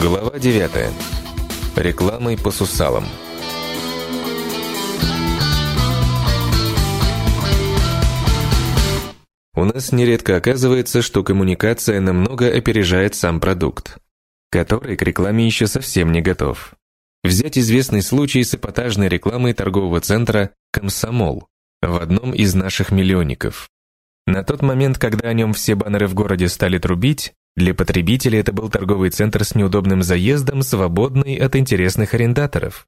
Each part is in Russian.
Глава 9. Рекламой по сусалам. У нас нередко оказывается, что коммуникация намного опережает сам продукт, который к рекламе еще совсем не готов. Взять известный случай с эпатажной рекламой торгового центра «Комсомол» в одном из наших миллионников. На тот момент, когда о нем все баннеры в городе стали трубить, для потребителей это был торговый центр с неудобным заездом, свободный от интересных арендаторов.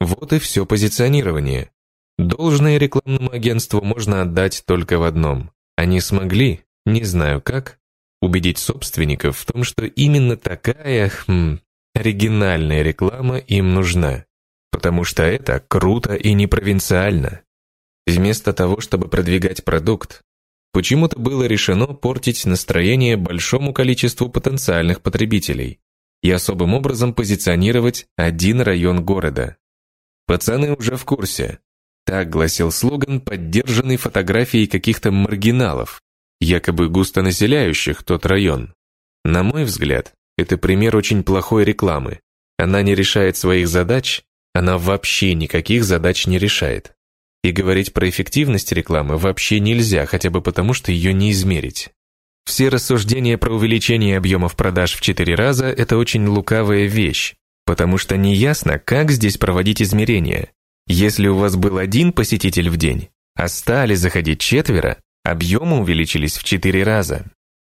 Вот и все позиционирование. Должное рекламному агентству можно отдать только в одном. Они смогли, не знаю как, убедить собственников в том, что именно такая, хм, оригинальная реклама им нужна. Потому что это круто и не провинциально. Вместо того, чтобы продвигать продукт, почему-то было решено портить настроение большому количеству потенциальных потребителей и особым образом позиционировать один район города. Пацаны уже в курсе. Так гласил слоган, поддержанный фотографией каких-то маргиналов, якобы густонаселяющих тот район. На мой взгляд, это пример очень плохой рекламы. Она не решает своих задач, она вообще никаких задач не решает. И говорить про эффективность рекламы вообще нельзя, хотя бы потому, что ее не измерить. Все рассуждения про увеличение объемов продаж в 4 раза – это очень лукавая вещь, потому что неясно, как здесь проводить измерения. Если у вас был один посетитель в день, а стали заходить четверо, объемы увеличились в 4 раза.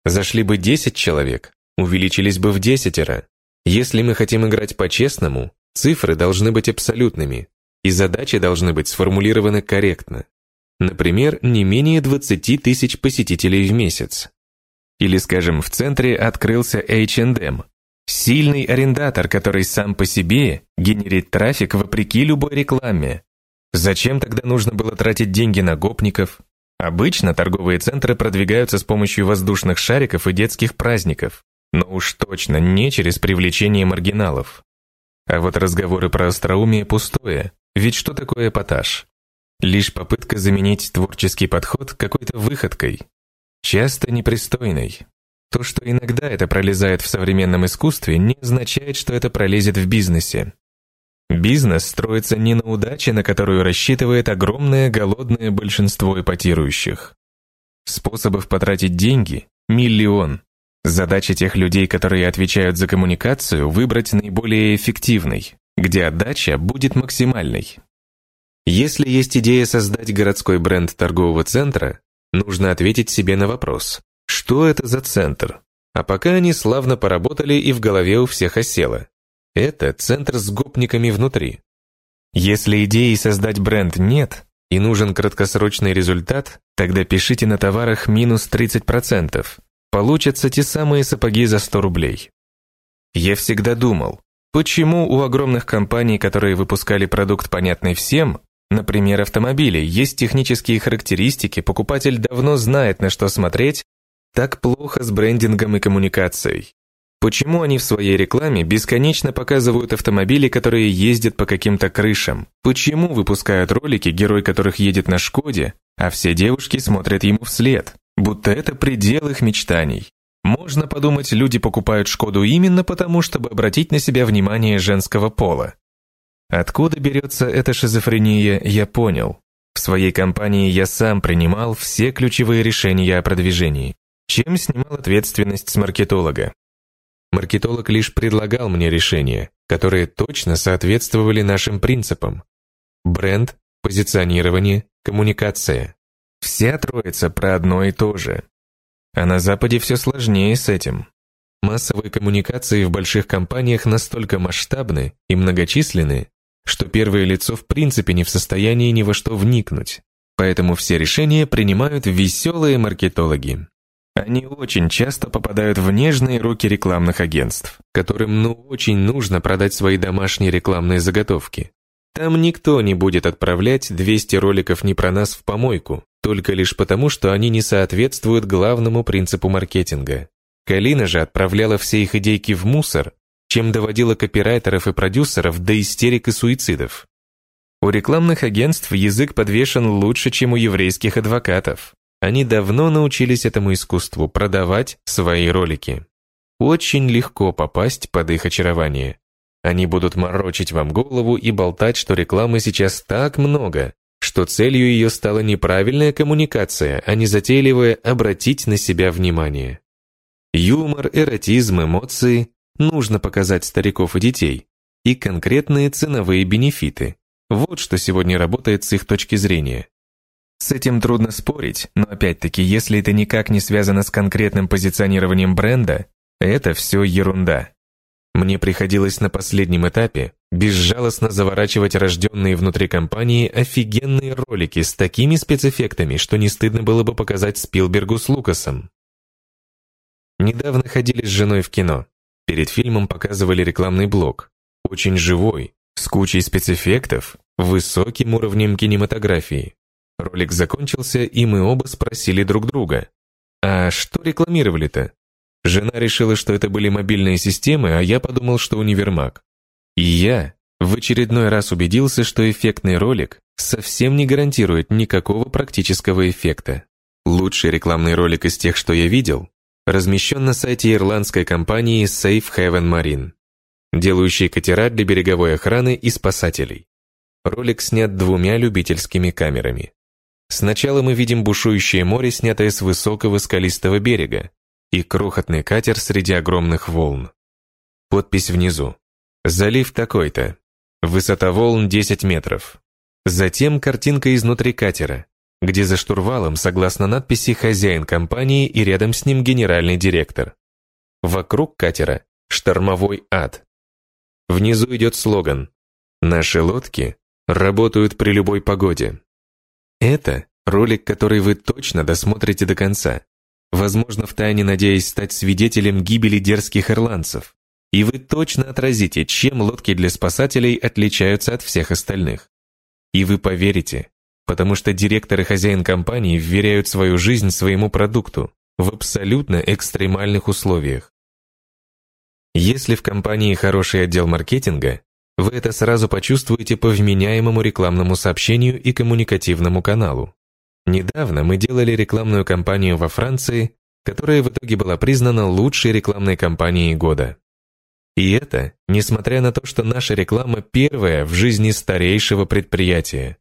Зашли бы 10 человек, увеличились бы в десятеро. Если мы хотим играть по-честному, цифры должны быть абсолютными, и задачи должны быть сформулированы корректно. Например, не менее 20 тысяч посетителей в месяц. Или, скажем, в центре открылся H&M, сильный арендатор, который сам по себе генерит трафик вопреки любой рекламе. Зачем тогда нужно было тратить деньги на гопников? Обычно торговые центры продвигаются с помощью воздушных шариков и детских праздников, но уж точно не через привлечение маргиналов. А вот разговоры про остроумие пустое. Ведь что такое эпатаж? Лишь попытка заменить творческий подход какой-то выходкой, часто непристойной. То, что иногда это пролезает в современном искусстве, не означает, что это пролезет в бизнесе. Бизнес строится не на удаче, на которую рассчитывает огромное голодное большинство эпатирующих. Способов потратить деньги – миллион. Задача тех людей, которые отвечают за коммуникацию, выбрать наиболее эффективный где отдача будет максимальной. Если есть идея создать городской бренд торгового центра, нужно ответить себе на вопрос, что это за центр? А пока они славно поработали и в голове у всех осело. Это центр с гопниками внутри. Если идеи создать бренд нет и нужен краткосрочный результат, тогда пишите на товарах минус 30%. Получатся те самые сапоги за 100 рублей. Я всегда думал, Почему у огромных компаний, которые выпускали продукт, понятный всем, например, автомобили, есть технические характеристики, покупатель давно знает, на что смотреть, так плохо с брендингом и коммуникацией? Почему они в своей рекламе бесконечно показывают автомобили, которые ездят по каким-то крышам? Почему выпускают ролики, герой которых едет на Шкоде, а все девушки смотрят ему вслед, будто это предел их мечтаний? Можно подумать, люди покупают Шкоду именно потому, чтобы обратить на себя внимание женского пола. Откуда берется эта шизофрения, я понял. В своей компании я сам принимал все ключевые решения о продвижении, чем снимал ответственность с маркетолога. Маркетолог лишь предлагал мне решения, которые точно соответствовали нашим принципам. Бренд, позиционирование, коммуникация. Вся троица про одно и то же. А на Западе все сложнее с этим. Массовые коммуникации в больших компаниях настолько масштабны и многочисленны, что первое лицо в принципе не в состоянии ни во что вникнуть. Поэтому все решения принимают веселые маркетологи. Они очень часто попадают в нежные руки рекламных агентств, которым ну очень нужно продать свои домашние рекламные заготовки. Там никто не будет отправлять 200 роликов не про нас в помойку, только лишь потому, что они не соответствуют главному принципу маркетинга. Калина же отправляла все их идейки в мусор, чем доводила копирайтеров и продюсеров до истерик и суицидов. У рекламных агентств язык подвешен лучше, чем у еврейских адвокатов. Они давно научились этому искусству продавать свои ролики. очень легко попасть под их очарование. Они будут морочить вам голову и болтать, что рекламы сейчас так много, что целью ее стала неправильная коммуникация, а не затейливая обратить на себя внимание. Юмор, эротизм, эмоции нужно показать стариков и детей, и конкретные ценовые бенефиты. Вот что сегодня работает с их точки зрения. С этим трудно спорить, но опять-таки, если это никак не связано с конкретным позиционированием бренда, это все ерунда. Мне приходилось на последнем этапе безжалостно заворачивать рожденные внутри компании офигенные ролики с такими спецэффектами, что не стыдно было бы показать Спилбергу с Лукасом. Недавно ходили с женой в кино. Перед фильмом показывали рекламный блок. Очень живой, с кучей спецэффектов, высоким уровнем кинематографии. Ролик закончился, и мы оба спросили друг друга. «А что рекламировали-то?» Жена решила, что это были мобильные системы, а я подумал, что универмаг. И я в очередной раз убедился, что эффектный ролик совсем не гарантирует никакого практического эффекта. Лучший рекламный ролик из тех, что я видел, размещен на сайте ирландской компании Safe Haven Marine, делающей катера для береговой охраны и спасателей. Ролик снят двумя любительскими камерами. Сначала мы видим бушующее море, снятое с высокого скалистого берега, и крохотный катер среди огромных волн. Подпись внизу. Залив такой-то. Высота волн 10 метров. Затем картинка изнутри катера, где за штурвалом, согласно надписи, хозяин компании и рядом с ним генеральный директор. Вокруг катера штормовой ад. Внизу идет слоган «Наши лодки работают при любой погоде». Это ролик, который вы точно досмотрите до конца возможно, втайне надеясь стать свидетелем гибели дерзких ирландцев. И вы точно отразите, чем лодки для спасателей отличаются от всех остальных. И вы поверите, потому что директор и хозяин компании вверяют свою жизнь своему продукту в абсолютно экстремальных условиях. Если в компании хороший отдел маркетинга, вы это сразу почувствуете по вменяемому рекламному сообщению и коммуникативному каналу. Недавно мы делали рекламную кампанию во Франции, которая в итоге была признана лучшей рекламной кампанией года. И это, несмотря на то, что наша реклама первая в жизни старейшего предприятия.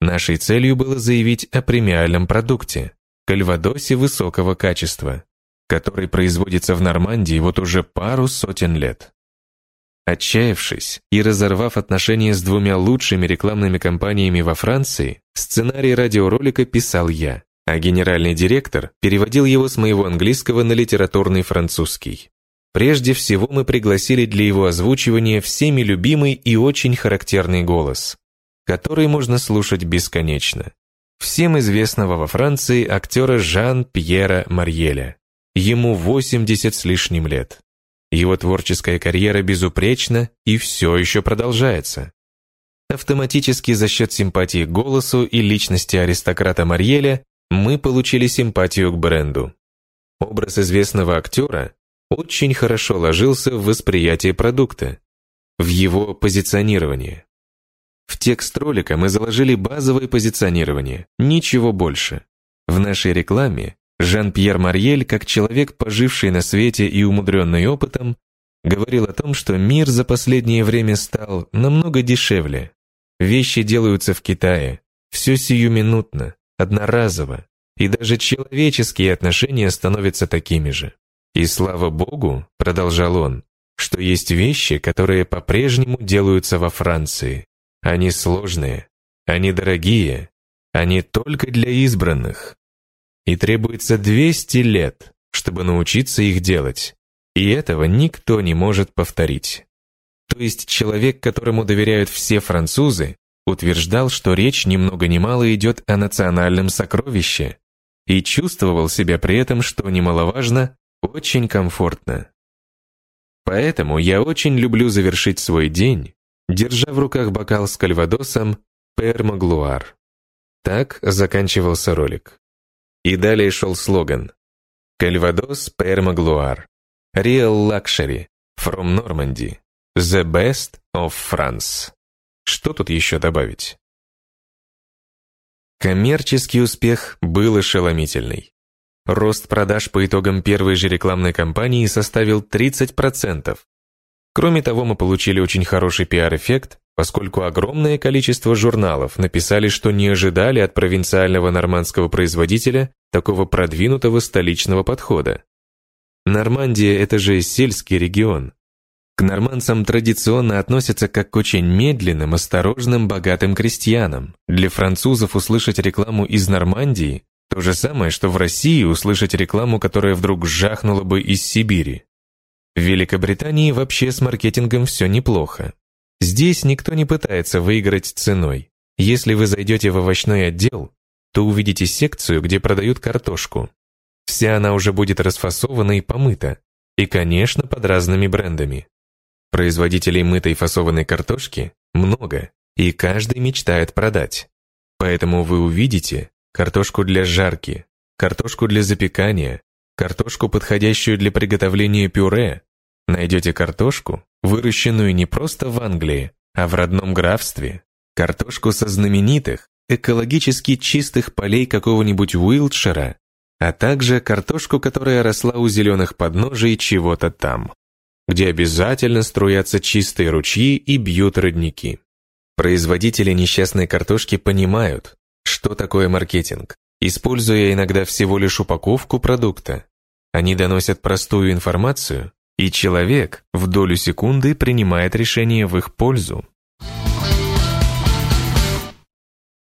Нашей целью было заявить о премиальном продукте, кальвадосе высокого качества, который производится в Нормандии вот уже пару сотен лет. Отчаявшись и разорвав отношения с двумя лучшими рекламными кампаниями во Франции, сценарий радиоролика писал я, а генеральный директор переводил его с моего английского на литературный французский. Прежде всего мы пригласили для его озвучивания всеми любимый и очень характерный голос, который можно слушать бесконечно. Всем известного во Франции актера Жан-Пьера Марьеля. Ему 80 с лишним лет. Его творческая карьера безупречна и все еще продолжается. Автоматически за счет симпатии к голосу и личности аристократа Марьеля мы получили симпатию к бренду. Образ известного актера очень хорошо ложился в восприятие продукта, в его позиционирование. В текст ролика мы заложили базовое позиционирование, ничего больше. В нашей рекламе Жан-Пьер Марьель, как человек, поживший на свете и умудренный опытом, говорил о том, что мир за последнее время стал намного дешевле. Вещи делаются в Китае, все сиюминутно, одноразово, и даже человеческие отношения становятся такими же. И слава Богу, продолжал он, что есть вещи, которые по-прежнему делаются во Франции. Они сложные, они дорогие, они только для избранных и требуется 200 лет, чтобы научиться их делать. И этого никто не может повторить. То есть человек, которому доверяют все французы, утверждал, что речь ни много ни мало идет о национальном сокровище, и чувствовал себя при этом, что немаловажно, очень комфортно. Поэтому я очень люблю завершить свой день, держа в руках бокал с кальвадосом «Пермаглуар». Так заканчивался ролик. И далее шел слоган «Кальвадос Пермаглуар. Real Luxury. From Normandy. The best of France». Что тут еще добавить? Коммерческий успех был ошеломительный. рост продаж по итогам первой же рекламной кампании составил 30%. Кроме того, мы получили очень хороший пиар-эффект, поскольку огромное количество журналов написали, что не ожидали от провинциального нормандского производителя такого продвинутого столичного подхода. Нормандия – это же сельский регион. К нормандцам традиционно относятся как к очень медленным, осторожным, богатым крестьянам. Для французов услышать рекламу из Нормандии – то же самое, что в России услышать рекламу, которая вдруг жахнула бы из Сибири. В Великобритании вообще с маркетингом все неплохо. Здесь никто не пытается выиграть ценой. Если вы зайдете в овощной отдел, то увидите секцию, где продают картошку. Вся она уже будет расфасована и помыта. И, конечно, под разными брендами. Производителей мытой фасованной картошки много, и каждый мечтает продать. Поэтому вы увидите картошку для жарки, картошку для запекания, картошку, подходящую для приготовления пюре, Найдете картошку, выращенную не просто в Англии, а в родном графстве. Картошку со знаменитых, экологически чистых полей какого-нибудь Уилтшира, а также картошку, которая росла у зеленых подножий чего-то там, где обязательно струятся чистые ручьи и бьют родники. Производители несчастной картошки понимают, что такое маркетинг, используя иногда всего лишь упаковку продукта. Они доносят простую информацию, и человек в долю секунды принимает решение в их пользу.